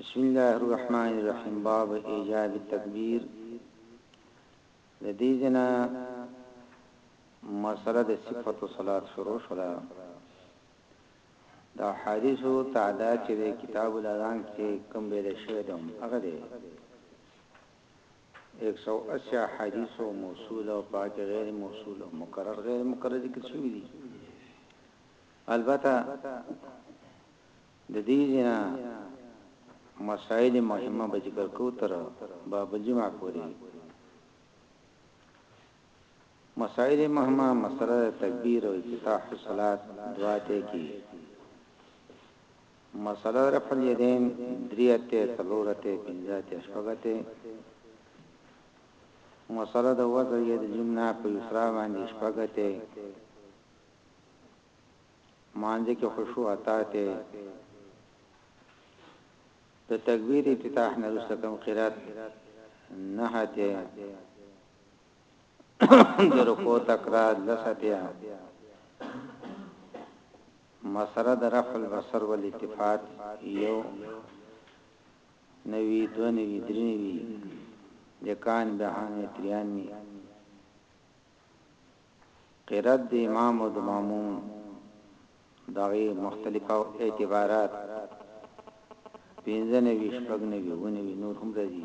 بسم الله الرحمن الرحیم باب ایجاب التکبیر د دې جنا مسله د صفات صلات شروع شوه د احادیثو تعداد چې د کتاب الاذان کې کم ویل شوی دی هم هغه دی 180 احادیث او موصول او پاک غیر موصول او مکرر غیر مکرر ذکر شوی دی البته د دې جنا مسائل مهمه به ذکر کو تر باب الجمعه پورې مسائل مهمه مسئله د تکبیر او افتتاح الصلوة دعا طی کی وی مسئله رفع الیدین دری اته څلور اته پنځه اته شپږ اته مسئله د وضع ید الیمنا په یسرا باندې شپږ اته مانځ کې خشوع اته اته د تکبیر افتتاح نه رسکم قرات نه هته د رکوع تکرار لس اتیا مسره د رفع البصر والالتفات یو نوی دو نوی دری نوی لکان بهان تریانوی قرات د امام او د ماموم دغه مختلف او اعتبارات پینځنه ویش پګنه ویونه وی نور هم راځي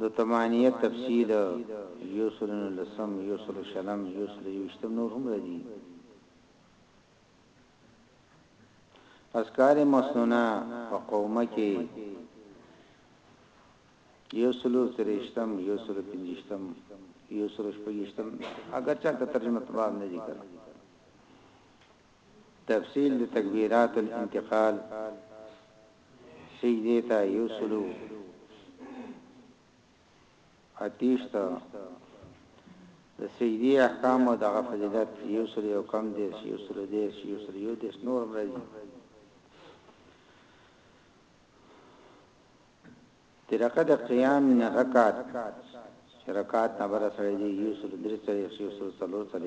د طمانیه تفصیل، یو سلو نولسم، یو سلو شلم، یو سلو یوویشتم نور هم راځي. اذکار مسنونه په قومه کې یو سلو سریشتم، یو سلو پنځیشتم، یو سلو شپږیشتم اګر چه هلته ترجمه الباب نه دي کړي. تفصیل د تکبیرات الانتقال. سجدې ته یوسلو اتیش ته د سجدې احکام او دغه فضیلت یو سل یو کم دیرش یو سل دیرش یو سل یو دیرش نور هم راځي ترکه د قیام نه رکعت رکعت نه بر سره دی یو سل درې سره یو سل څلور سره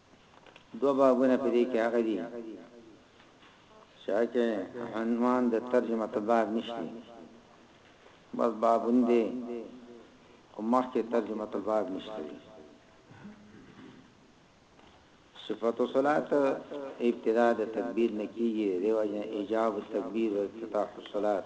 دوه بابونه په دې کې هغه دي چې هغه عنوان د ترجمه تباب نشته بس بابون دې او مخکې ترجمه تباب نشته صفات الصلات ابتدا د تکبیر نکیږي ریواج ایجاب التکبیر او افتتاح الصلات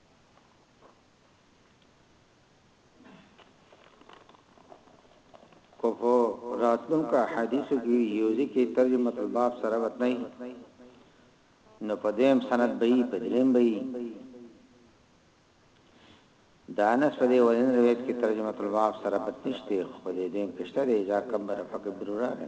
خو په راتلونکو احادیثو کې یو ځکه ترجمه الباب سره وت نه نو په دیم سند به یې په دریم به یې دانس په دې ولین روایت کې ترجمه الباب سره وت نشته خو دې دیم کېشته دی ځا کبر فقط برورا نه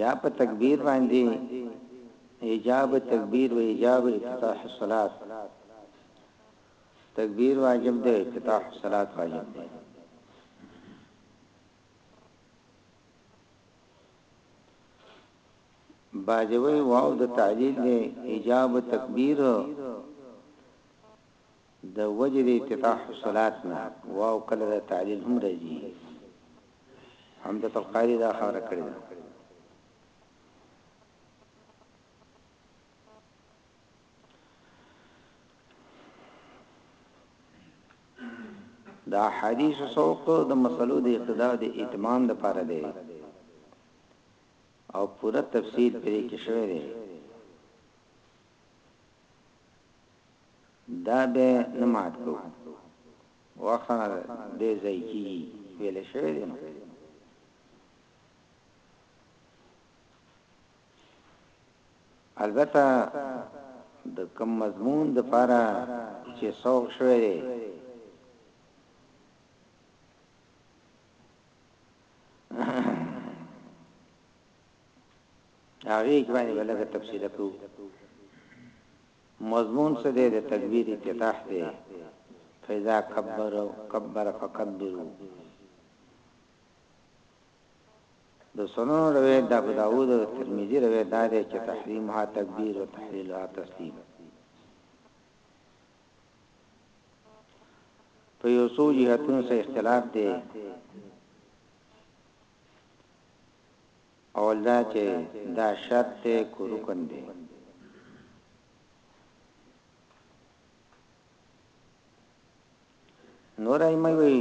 یا په تکبیر باندې ایجاب تکبیر و ایجاب افتتاح الصلاه تکبیر واجب دی افتتاح الصلاه واجب دی باجوی واو د تعلیل دی ایجاب تکبیر د وجې د اتفاق حصولات نه واو کله د تعلیل هم راځي عمدت القاری دا خبره کړې ده دا حدیث سوق د مسلو د اقتداء د اتمام د پاره دی او پوره تفصیل پرې کې شوی دی دا به نه مات کوو غوښه بې ځای کیږي ویل شوی دی نو البته د کم مضمون د پاره چې سوق شوی دی هغه کې باندې بلګه تفصیل کوو مضمون څه دی د تکبیر افتتاح دی فاذا کبر کبر فکبرو د سنن روایت د ابو داوود او ترمذی روایت دا دی چې تحریمها تکبیر او تحلیلها تسلیم په یو څو جهتونو سره اختلاف دی اول دا چه دا شرط دی که رکن دی. نور ائمه وی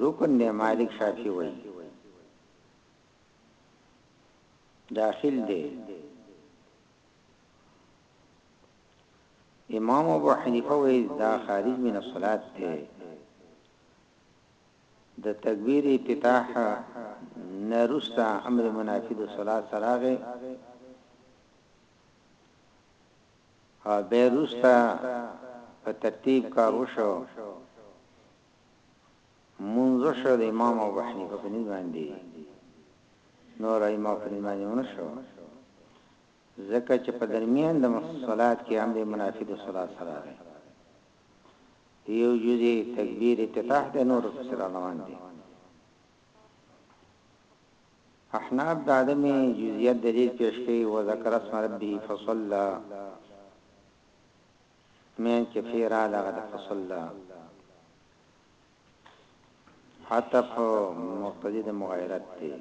رکن دی مالک شافعی وی داخل دی امام ابو حنیفه وی دا خارج من الصلاة دی د تکبیر افتتاح نه وروسته امر منافی د صلات ته راغی او بیا وروسته په ترتیب کار وشو منځ شو د امام ابو حنیفه په نسبت باندې نور ائمه په نسبت باندې ونشو ځکه چې په درمیان د صلات کې امر منافی د صلات سره راغی دی یو جز تکبیر افتتاح دی نور پسې را روان دي احناف د عدم جزئیت دلیل پیش کوي و ذکر اسم ربه فصلى مین کې فیرا لغه د فصلى حتف مقتضی د مغایرت دی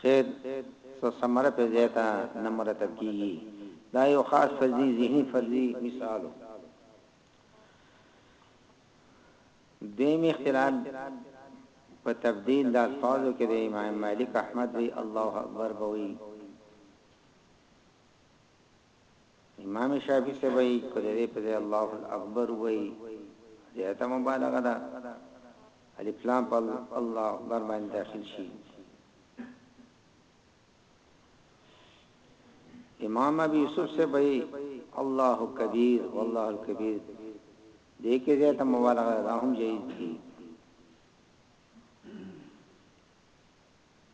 خیر څه ثمره په زیاته نه مرتب کیږي دا یو خاص فرضي ذهني فرضي مثال وو. دویم اختلاف په تبدیل د الفاظو کې د امام مالک احمد وی الله اکبر بوي امام شافعي صاحب وايي کله دې په الله اکبر وایي زیاته مبالغه ده الف لام په الله اکبر باندې داخل شي امام ابي يوسف سے بھائی الله کبیر والله الکبیر دې کې زیاته مبالغه ده هم جایز دي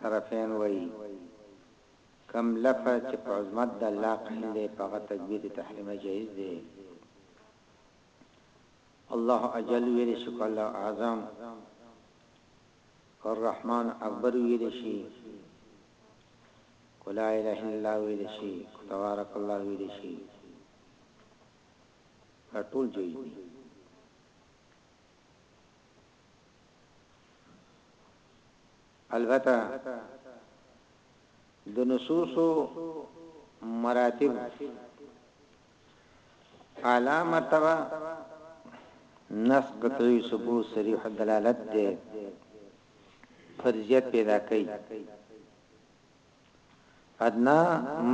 طرفین وایی، کوم لفظ چې په عظمت د الله قائل دی په هغه تکبیر تحریمه جائز دی الله اجل ویل شي الله اعظم الرحمن اکبر ویل شي لا اله الا الله ویل شي تبارک الله ویل شي ټول جوړ دي البته د نصوصو مراتب اعلی مرتبه نص قطعی ثبوت صریح دلالت ده فرضیت پیدا کوي ادنا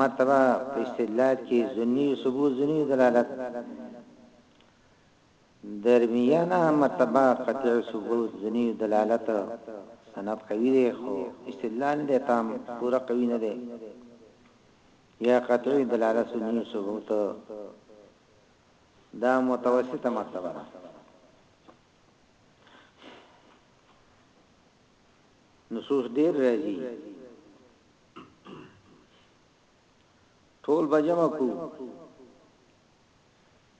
مرتبه په استدلال کې ظنی ثبوت ظنی دلالت درمیانه مرتبه قطع ثبوت ځنی دلالت سند قوی دی خو استدلال دی تام پوره قوی نه دی یا قطع دلالت ځنی ثبوت دا متوسطه مرتبه ده نصوص ډیر راځي ټول بجمع کو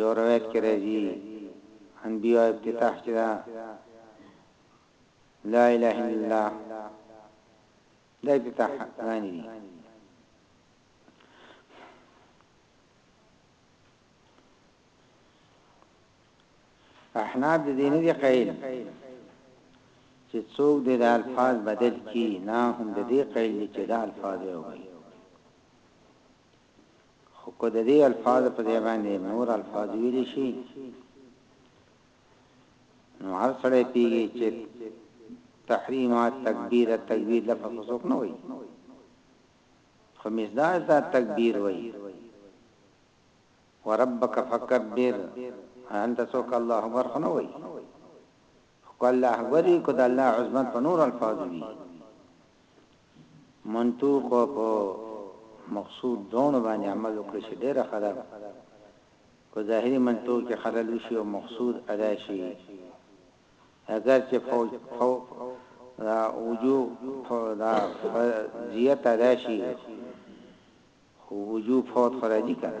یو روایت کې راځي انبیاء افتتاح چې دا لا اله الا الله دا افتتاح غانی دي احناف د دین دي قیل چې څوک د الفاظ بدل کی نه هم د دې قیل چې د الفاظ یو وي خو که د دې الفاظو په ځای باندې نور الفاظ ویل شي نو هر سړی پیږي چې تحریمات تکبیر تکبیر لفظ وسوک نه وي خو مزداج دا تکبیر وي وربک فکبر انت سوک الله اکبر خو نه وي خو الله اکبر کو د الله عظمت په نور الفاظ وي منطوق او په مقصود دواړو باندې عمل وکړي شي ډېره ښه ده په ظاهري منطوق کې خلل وشي او مقصود ادا شي اګر چې فوج فو دا وجو فو دا فرضیت ادا شي خو وجو فوت خراجي کنه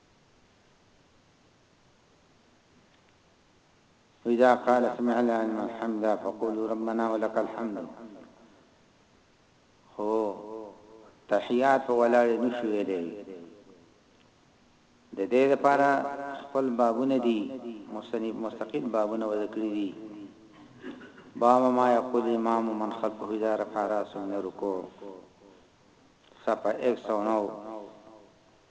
واذا قال سمع الله لمن حمده فقولوا ربنا ولك الحمد خو تحیات په ولاړ نشو ویلې د دې لپاره خپل بابونه دي مصنف مستقل بابونه وذکر دي باب ما یقول امام من خلفه اذا رفع راسه من رکوع صفحه 109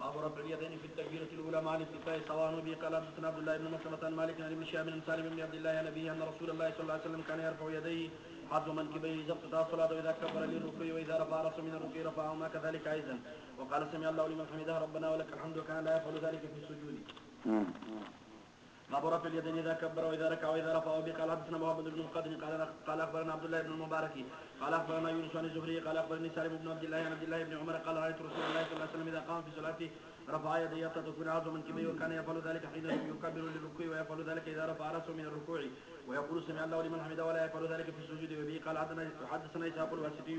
باب في التكبيرة الأولى قال حدثنا عبد الله بن مسلمة مالك بن ابن بن سالم بن عبد الله عن أن رسول الله صلى الله عليه وسلم كان يرفع يديه حد من كبي إذا ابتدى الصلاة وإذا كبر للركوع وإذا رفع رأسه من الركوع رفعهما كذلك أيضا وقال سمع الله لمن حمده ربنا ولك الحمد وكان لا يفعل ذلك في السجود باب رفع اليدين اذا كبر واذا ركع واذا رفع به قال حدثنا محمد بن مقدم قال قال اخبرنا عبد الله بن المبارك قال اخبرنا يونس عن الزهري قال اخبرني سالم بن عبد الله عن عبد الله بن عمر قال رايت رسول الله صلى الله عليه وسلم اذا قام في صلاته رفع يديه حتى تكون اعظم من كبيه وكان يفعل ذلك حين يكبر للركوع ويفعل ذلك اذا رفع راسه من الركوع ويقول سمع الله لمن حمده ولا يفعل ذلك في السجود وبه قال حدثنا اسحاق الواسطي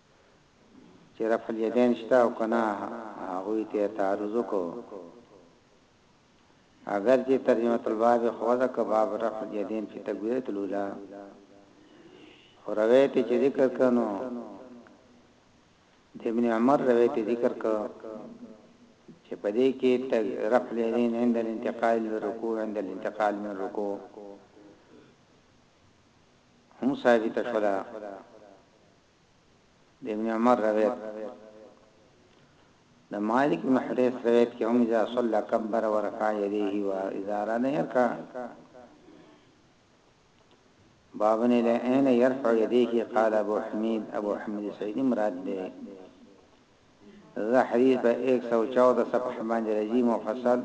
چې رفع الیدین شته او که نه هغوی ته تعرض وکړو اگر چې ترجمه الباب خوده که باب رفع الیدین فی تکبیرت الاولا خو روایت چې ذکر کړو د ابن عمر روایت ذکر کړو چې په دې کې رفع الیدین عند الانتقال للرکوع عند الانتقال من الرکوع هم ثابت شولا د ابن عمر روایت د مالک بن حریث روایت کې هم اذا صلى كبر ورفع يديه واذا ران يركع بابن الى اين يرفع يديه قال ابو حميد ابو حميد سعيد مراد ده ذا حدیث په 114 صفحه باندې راځي مفصل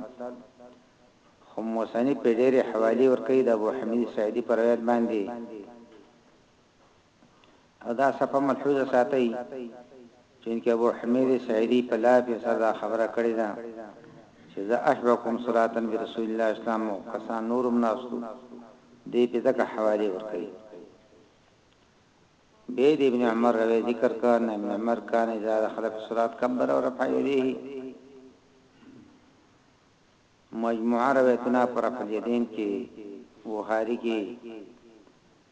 هم مصنف په ډېری حوالی ورکړي د ابو حمید سعیدی پر روایت باندې او دا صفحه ملحوظه ساتئ چونکه ابو حمید سعیدی په لایف سره دا خبره کړې ده چې زه اشبهکم صلاة برسول الله اسلام او کسان نور هم ناست وو دوی پې ځکه حوالې ورکوي بې د ابن عمر روایت ذکر کړ نه ابن عمر کان اذا دخل في الصلاة كبر ورفع يديه مجموعه روایتونه پر فلیدین کې بوخاری کې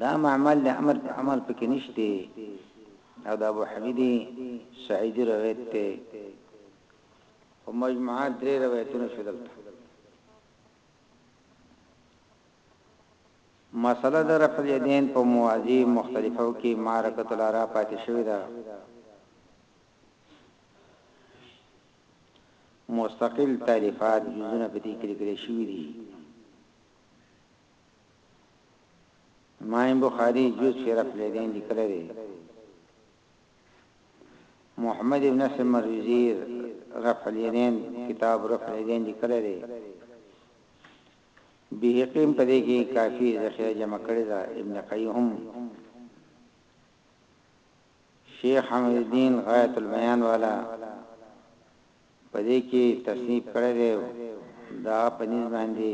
دا معمل د امر په عمل پکې نشته او د ابو حمید سعیدی روایت ته او مجموعه درې روایتونه شو دلته مسله د رفع الیدین په موازی مختلفو کې معرکۃ الارا پاتې شوې ده مستقل تعریفات جزونه په دې کې لیکل شوې دي امام بخاری جز فی رفع الیدین لیکلی دی، محمد ابن نصر مروزی رفع الیدین کتاب رفع الیدین لیکلی دی، بیهقی هم په دې کې کافی ذخیره جمع کړې ده، ابن قیم هم، شیخ حمید الدین غایة البیان والا. په دې کې تصنیف کړی دی او د هغه په نزد باندې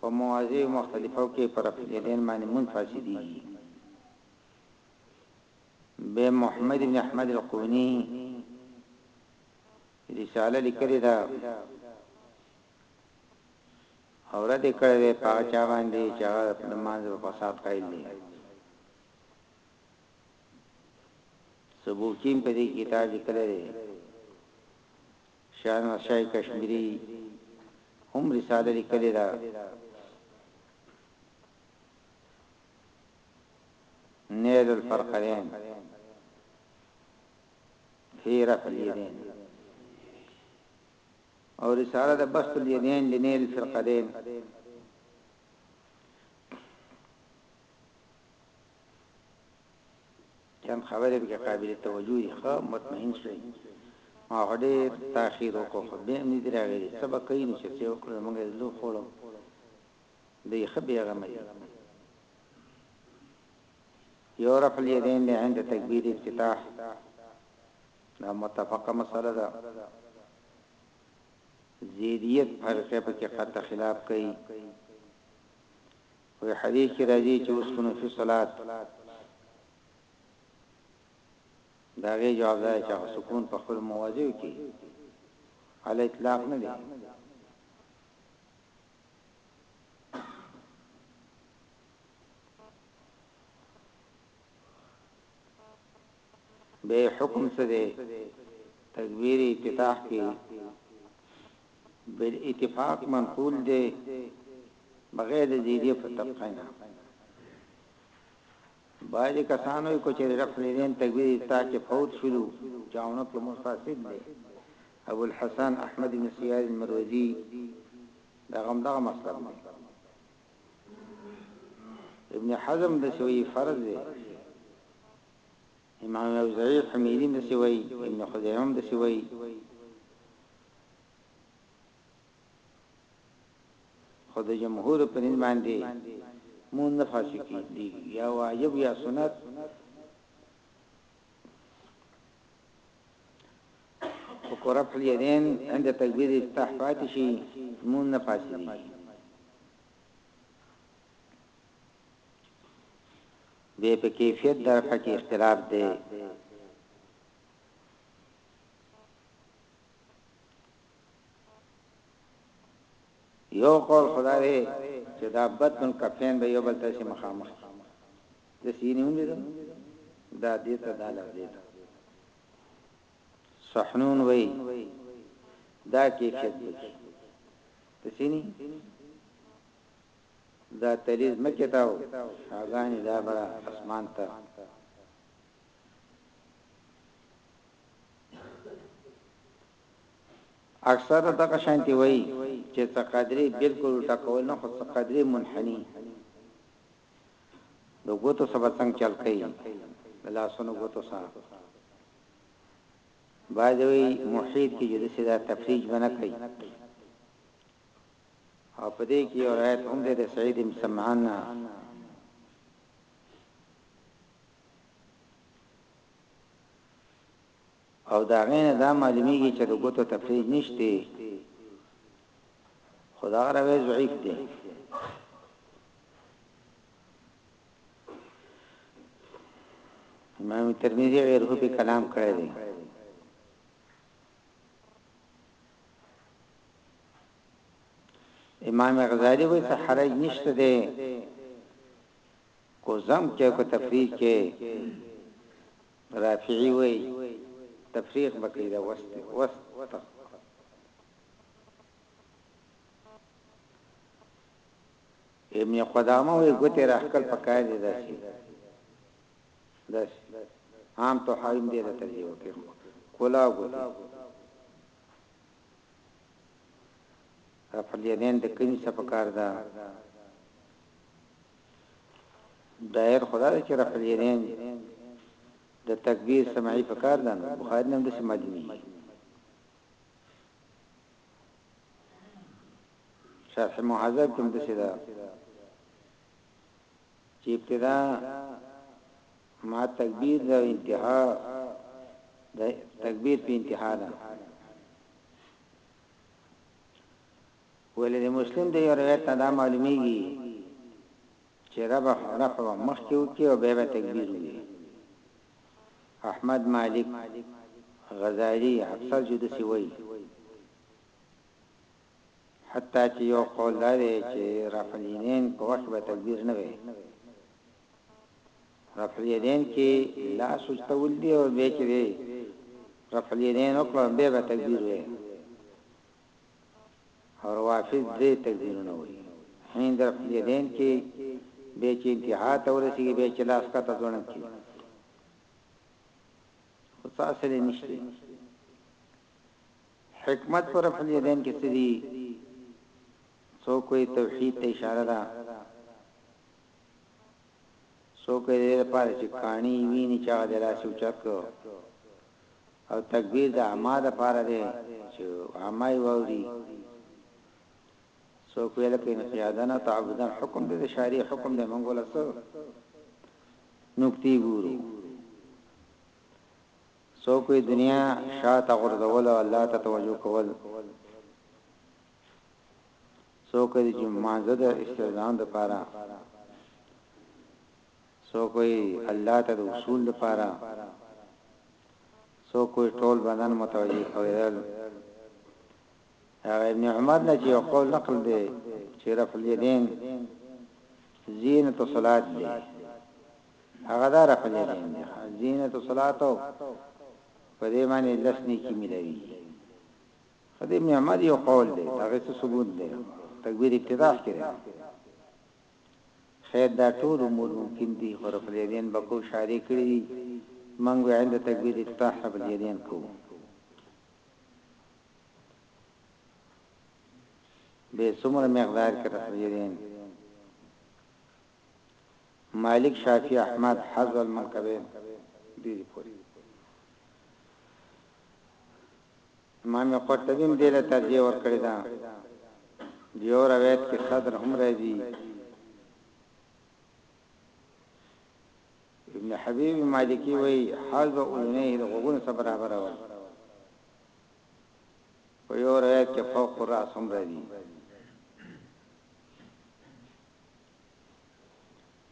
په مواضعو مختلفو کې په رفع الیدین باندې مونځ فاسدیږي. ب محمد بن احمد القوني رساله لیکلې ده او رد کړی دی په هغه چا باندې چې هغه د مانځه په فساد قایل دی. سبوکیم په دې کتاب لیکلی دی، شاه نواز شاه کشمیري هم رساله لیکلې ده، نیل الفرقدین فی رفع الیدین او رساله د بسط الیدین لنیل الفرقدین کم خبرې به قابل توجه دي ښه مطمئن شئ ما هډیر تاخير وکړو خو به امني دی راغلی سبا کوي نو چې یو کړو موږ یې لو خوړو دی خبي هغه مې یو رفل یدین نه عند تکبیر افتتاح دا متفقه مسله ده زیدیت فرقه په کې قطع خلاف کوي خو یو حدیث کې راځي چې اسکنو فی الصلات د هغې جواب دی چې هغه سکون په خپل مواضعو کې علی اطلاق نه دی به حکم څه دی تکبیر افتتاح کې بل اتفاق منقول دی بغیر د زیدی په طبقه نه باید کسانو کو چې رفع لین تکبیر افتتاح کې فوت شلو چاونه په مستاسب دی ابو الحسن احمد بن سیاد المروزی دا غم دا مطلب دی ابن حزم د شوی فرض دی امام اوزعی حمیدی هم دسی وایی ابن خزیمه هم دسی وایی خود جمهور په نن باندې مون نه فاسقی دی یا واجب یا سنت وکرف الیدین عند تکبیر استحفات شي مون نه فاسقی دی په کیفیت درقه کی اختلاف دی. یو قول خو دا دی چې دا بطن الکفین به یو بل تاسو مخامخ د سینې هم لیدل دا دې ته دا لفظ دی صحنون وای دا کیفیت دی د سینې دا تلي زمکه ته او شاګاني دا بره اسمان ته اکثر دغه شانتي وای چې څه قدرې بالکل ټکول نه خو څه قدرې منحني د ګوتو سبا څنګه چل کوي لاسونو ګوتو سره باید وی محیط کې جدي سره تفریج بنه کوي او په دې کې یو روایت هم دی د سعید بن سمعان نه او دا غینه دا معلومیږي چې د ګوتو تفرید نشته خدا غره ضعیف دی امام ترمذی غیره په کلام کړی دی امام غزالی وی څه حرج نشته دی کو زم کې کو تفریق کې رافعی وی تفریق بکې دا وست وست ابن قدامه وی ګوتې راخکل پکای دی داسي داسي عام تحاريم دې ته ترجيح ورکوي خو کلا او ګوتي رفع اليدين د کومي څه پکار ده دایر خدا دې چې رفع اليدين د تکبیر سمعي پکار ده نو بخاری نن د سمدني شرح محذب کوم د سیدا چې ابتدا مع تکبیر ده او انتها د تکبیر په انتها ده ولې مسلم د یو روایت دا معلومیږي چې رب رفع مخ کې وکي او به تکبیر وي احمد مالک غزالی اکثر جدسی وایي حتی چې یو قول دا دی چې رفع الیدین په وخت به تکبیر نه وی رفع الیدین کې لاس اوچتول دی او به چې دی رفع الیدین وکړو به به تکبیر وی او روافض دې تکبیرونه وی هند رفع الیدین کې به چې انتها ته ورسیږي به چې لاس کا ته ځوړن کی خو تاسو لري نشته حکمت په رفع الیدین کې څه دي؟ څوک وایي توحید ته اشاره ده، څوک یې د دې لپاره چې کاڼي یې ویني چې هغه د لاس یې اوچت کړ او تکبیر د اعما لپاره دی چې اعما یې واوري څوک ویل کې انقیادن او تعبدن حکم دې شاری حکم دې مونږ ولسو نکتی ګورو څوک وي دنيا شاته غورځول او الله ته توجه کول څوک دي چې مانزه د استعدان لپاره څوک وي الله ته د اصول لپاره څوک وي ټول بدن متوجي کوي هغه ابن عمر نه چې یو قول نقل دی چې رفع الیدین زینت الصلات دی هغه دا رفع الیدین دی زینت الصلات په دې باندې لسنی کې ملوي خدای ابن عمر یو قول دی هغه څه ثبوت دی تکبیر ابتدا کې دی خیر دا ټول امور ممکن دي خو رفع الیدین بکو شاری کړی دي منګو عند تکبیر افتتاح رفع الیدین کوو به څومره مقدار کې تقدیرین مالک شافعی احمد حذف المنقبین دې پوری امام قرطبی دې له ترجیح ور کړی دا دیو روایت کې صدر هم راځي ابن حبیب مالکی وی حال به اولنه د غوګونو سره برابر وای په یو روایت کې فوق الراس هم راځي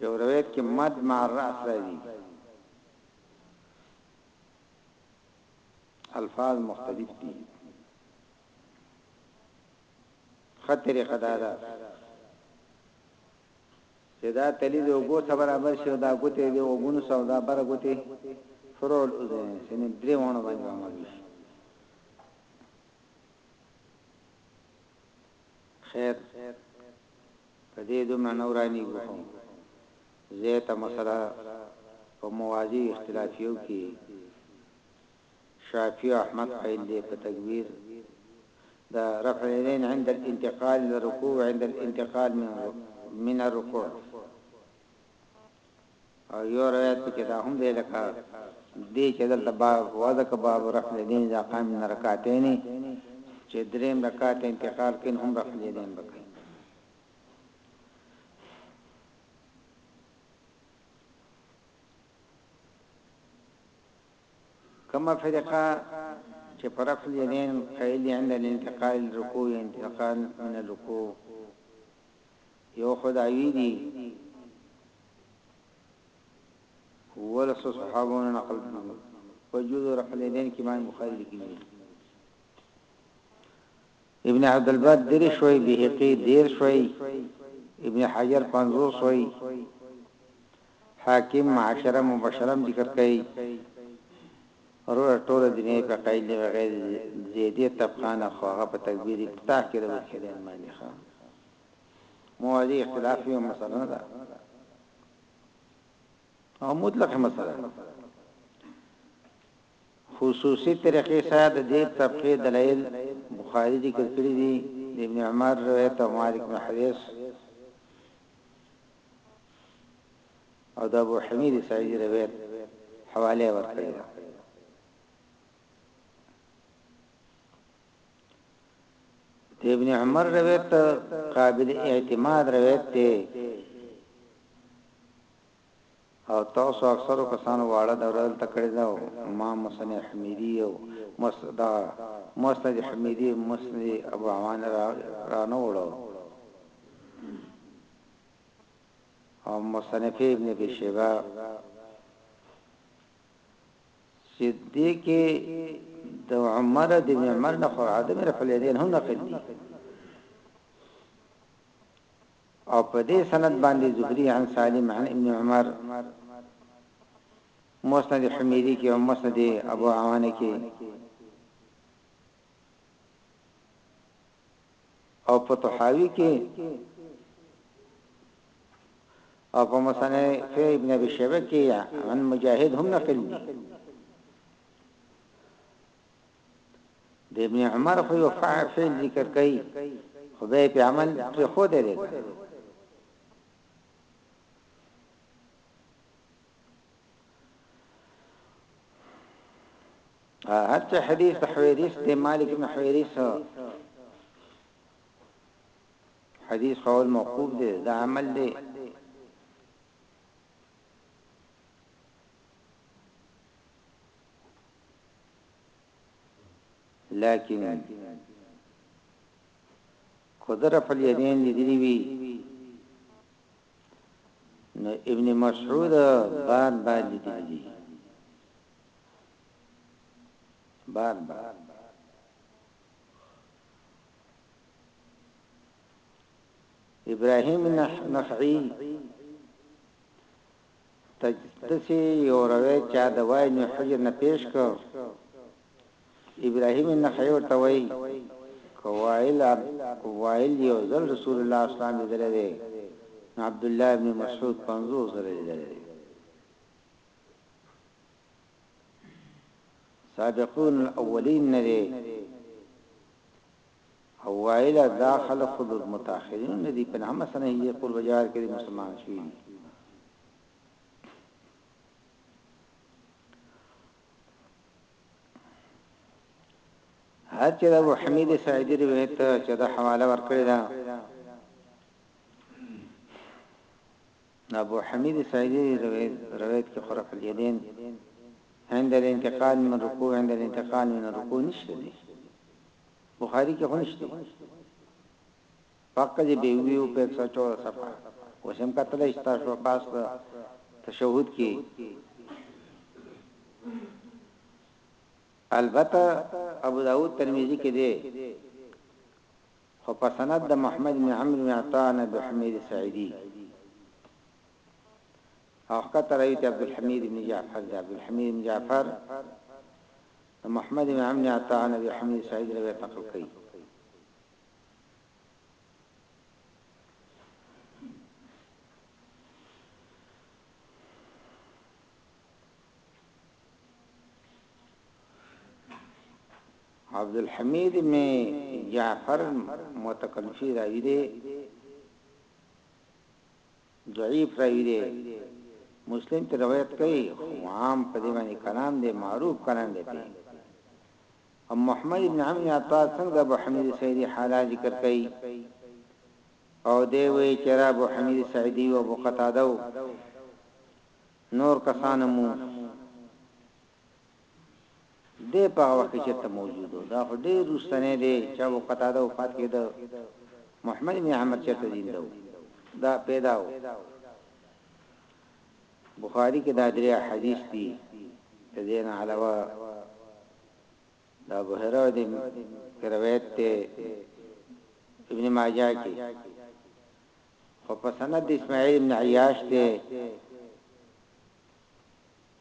یو روایت کې مد مع الراس راځي الفاظ مختلف دي خطرې قدارات چې دا تلي د اوږو سره برابر شي او دا ګوتې د دې غوږونو سره او دا بره ګوتې فروع الاذنین سینې درې وانو باندې به عمل وشي خیر په دې دومره نورانی وو زه ته مسله په موازی اختلافیو کې شافعي او احمد قائل دي په تکبير د رفع اليدين عند الانتقال الى الرکوع وعند الانتقال من الرکوع او یو روایت پکې دا هم دی لکه دې چې دلته باب وضع ک باب رفع اليدين اذا قام من رکعتين چې دریم رکعت انتقال کین هم رفع الیدین وکړي کومه فرقه چه په رفع الیدین قائل دی عند الانتقال الرکوع یا انتقال من الرکوع یو خداوی دی ورسو صحابون نقل دی په جوز رفع الیدین کی امام بخاری لکلی دی ابن عبدالبر دری شوی بيهقي ديرش وایی ابن حجر پنځوس وایی حاکم عشره مبشره هم ذکر کوي وروره ټوله دنیا په قیل دی بغیر زیدی طبقه نه خو هغه په تکبیر افتتاح کې د ملحدین باندې ښه موازی اختلاف یو مسله نه ده او مطلق مسله خصوصي طریقې سره د دې طبقې دلایل بخاري ذکر کړي دي، د ابن عمر روایت او مالک بن حویرث او د ابو حمید ساعدي روایت حواله یې ورکړې ده. د ابن عمر روایت قابل اعتماد روایت دی او تاسو اکثرو کسانو واړه دوره دلته کړې ده او امام مسند حمیدي او مسند دغه مسند حمیدي مسند ابوعوان را نه وړو او مصنف ابن ابي شيبه چې دې کې د عمر د عمر نه خو عدم رفع اليدين هم نقل دي او په دې سند باندې زهري عن سالم عن ابن عمر مسند حمیدی کې او مسند ابو عوانه کې او په طحاوی کې او په مسند فی ابن ابي شیبه کې عن مجاهد هم نقل دي د ابن عمر خو یو فعل ذکر کوي خو به په عمل کې خو دې ده حتی حدیث حویریس د مالک بن حویریس حدیث قول موقوف دی دا عمل دی لكن قدر فلیدین لیدلی وی نو ابن مسعود بار بار لیدلی دی بار بار ابراهيم نخعي ته دسې یو روی چا د وای نو حجر نه پیش کو ابراهیم النخعی ورته وای کوایل وایل یو ځل رسول الله صلی الله علیه وسلم دی عبد الله ابن مسعود 50 زره دی سابقون الاولین نه دی او وائيل دا خلق خو د متاخرينو نه دي په نهمه سنه هجري قرب جار کښې مسلمانان شوي دي. هر چې د ابو حمید سعیدی روایت چې دا حواله ورکړی دا ابو حمید سعیدی روایت روایت کې خرف الیدین عند الانتقال من رکوع عند الانتقال من رکوع نشته دي بخاری کې خو نشته فقط به ویو په 114 صفحه اوس هم کتلای شئ تاسو خاص تشهود کې البته ابو داود ترمذی کې دی خو په سند د محمد بن عمرو بن عطا نه د حمید سعیدی او حکا تراوی ته عبدالحمید بن جعفر ده عبدالحمید بن جعفر د محمد بن عمرو عطاء عن ابي حميد سعيد روایت نقل کوي. عبد الحميد بن جعفر متکلفي راوي دي ضعیف راوی دی مسلم ته روایت کوي خو عام په دې باندې کلام دی معروف کلام دی په ام محمد ابن عمرو عطا څنګه د ابو حمید سعیدی حالا ذکر کوي او دی وی چې را ابو حمید سعیدی او ابو قتاده نور کسانمو دی په هغه وخت کې چېرته موجود و؟ دا خو ډېر وروستنی دی چې ابو قتاده وفات کېده. محمد بن احمد چېرته زنده و؟ دا پیدا و؟ بخاري کې دا درې احادیث دي، د دې نه علاوه د ابو هريره د روایت ته ابن ماجه کې خو په سند اسماعیل ابن عیاش ته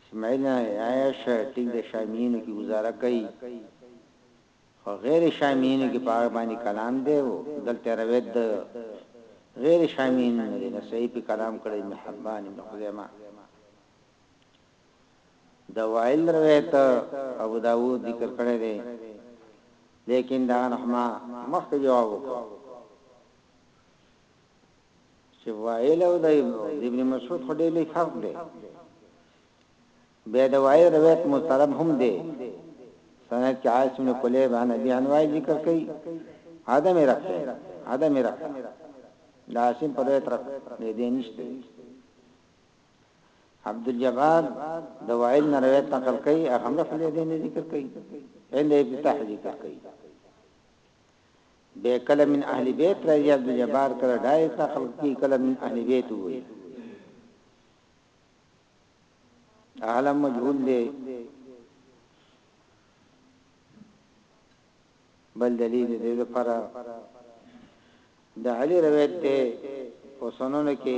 اسماعیل عیاش ټیک ده شامیینو کی ګزاره کوي خو غیر شامیینو کی په هغه باندی کلام دی او دلته روایت ده غیر شامیینو نه دی نو صحیح په کلام کړی ابن حبان ابن خزیمه د وائل روایت ابو داوود ذکر کړی دی لیکن دا نحما مخک جواب وکړو چې وائل او د ابن مسعود خو ډېر لوی فرق دی به د وائل روایت مسترب هم دی سند کې عاصم بن کلیب عن ابي عن وائل ذکر کړي عدم رفع عدم رفع دا عاصم په روایت رفع دې دې نشته عبد الجبار د وائل نه روایت نقل کړي هغه هم رفع دې دې ذکر کړي عند افتتاح ذکر کړي به کله من اهل بیت راځي عبدالجبار کله ډایرکټ نقل کوي کله من اهل بیت وایي اهل مجهول دی بل دلیل دې لپاره د علي روایت ته او سنن کې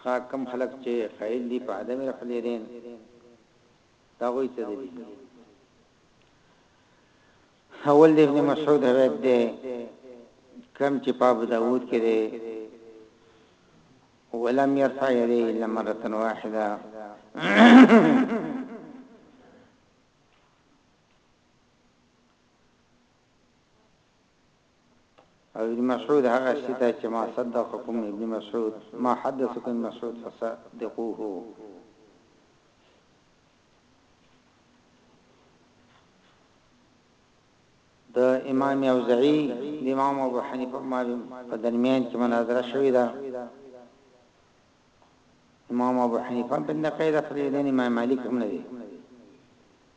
ښه کوم خلک چه قائل دی په عدم رفع اليدين دا غوی څه دلیل دی اول دی ابن مسعود روایت دی کم چه پاب داود کې دی ولم يرفع يديه الا مره واحده او ابن مسعود هغه شي ته چې ما صدقکم ابن مسعود ما حدثکم ابن مسعود فصدقوه د امام اوزعی د امام ابو حنیفه ما په درمیان کې مناظره شوې ده امام ابو حنیفه بن قیده فریدن امام مالک هم نه دی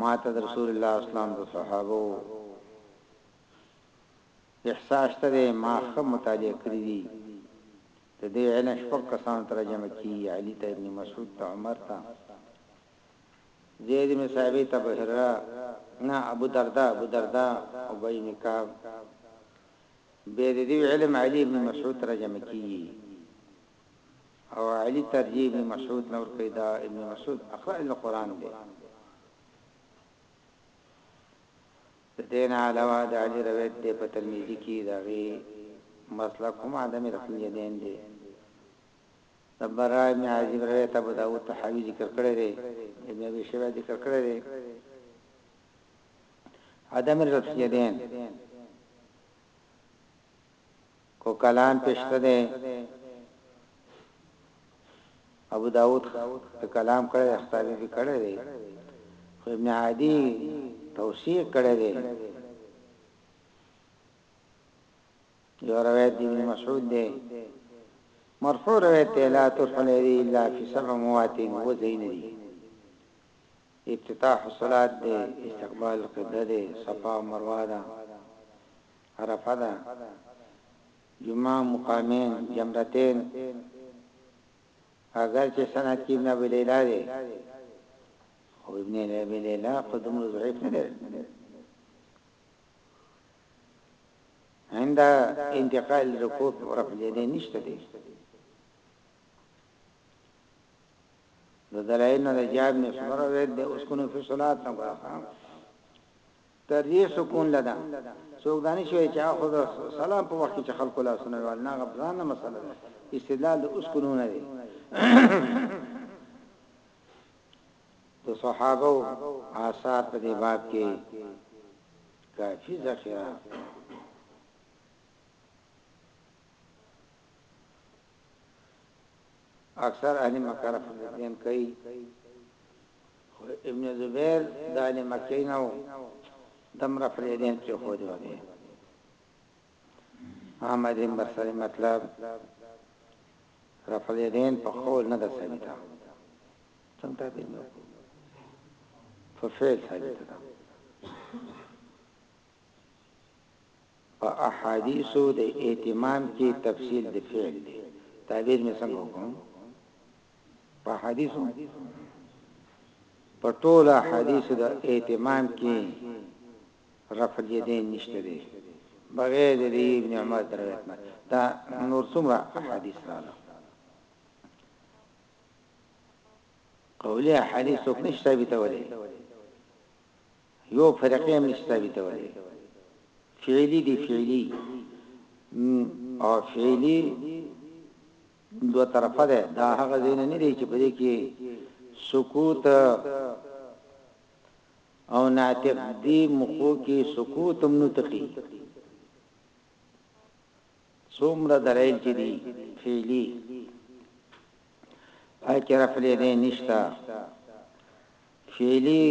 ماته د رسول الله اسلام د صحابه وو احصاء شته دی ما ښه مطالعه کړی دی د دې علم شپږ کسانو ترجمه کی علی ته ابن مسعود ته عمر ته زید بن ثابت ابو هرره نه ابو دردا ابو دردا او بای نکاب به دې علم علی ابن مسعود ترجمه کی او علی ترجیح ابن مسعود نه ورکوي دا ابن مسعود اقرأ للقرآن دی د دې نه علاوه د علی روایت دی په ترمذی کې دا غي مسلک هم عدم الخنجدین دی د برا ابن عازب روایت ابو داود تحاوی ذکر کړی دی ابن ابي شيبه ذکر کړی دی عدم الرفض يدين کو کلام پې شته دې ابو داود ته کلام کړه اختابې پې کړه دې خو ابن عادی توسیع کړه دې یو روایت دی ابن مسعود دې مرفوع روایت ته لا ترفع لري الا في سبع مواتين وزين دي افتتاح الصلاه دي استقبال القبله دي صفا مروه ده عرفه ده جمعه مقامين جمرتين اگر چې سند کې ابن ابي ليلى دی خو ابن ابي ليلى خو دومره ضعيف نه دی عند انتقال رکوع ورف لیدې نشته دی د دلایل نه جواب نه سمره وې د اوس کو نو فی صلات نه غواخم تر دې سکون له ده څوک دا نشي وایي چې هغه خو د سلام په وخت کې چې خلکو لاسونه ویل نه هغه ځان نه مسله ده استدلال د اوس کولو نه دی د صحابه آثار په دې باب کې کافي ذخیره اکثر اهل مکرف دین کوي خو ابن زبیر د اهل مکې نه و، دمره فریدین پریښودی و بیا محمد ابن بصری مطلب رفلیدین په قول نه ده ثابته څنګه تعبیر نه په فعل ثابته ده په احادیثو د اهتمام کی تفصیل د فعل دی تعبیر می څنګه وکړم په احادیثو په ټول احادیثو د اهتمام کی رفع الیدین نشته دی بغیر د ابن عمر روایت نه دا نور څومره احادیث راغله قولی احادیث څوک نشته ثابتولې يو فرقه هم نشي ثابتولی فعلی دی فعلی او فعلی دو طرفه ده دا هغه زین نه دی چې په دې کې سکوت او ناطق دی مخو کې سکوت هم نو تخی څومره دلایل چې دي فعلي پای کې رفع الیدین نشته فعلی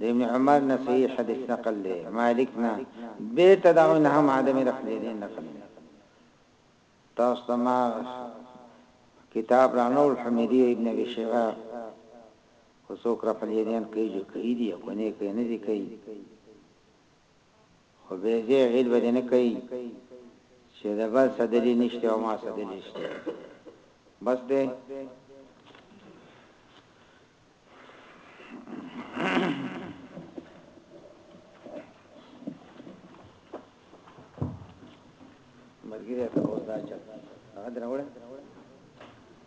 د ابن عمر نه صحیح حدیث نقل دی مالک نه به تداون هم عدم رفع الیدین نقل دی تاسو ته ما کتاب رانو الحمیدی ابن ابي شیبه وسوک رفع الیدین کوي کوي دی کو نه کوي نه دی کوي خو بې ځایه غیل به دې نه کوي چې د بل څه دلیل نشته او ما څه دلیل شته. بس دی. ملګری ته اوس دا چل هغه دروړه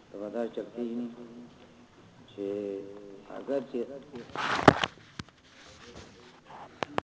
ته دا چل کېږي چې اگر چې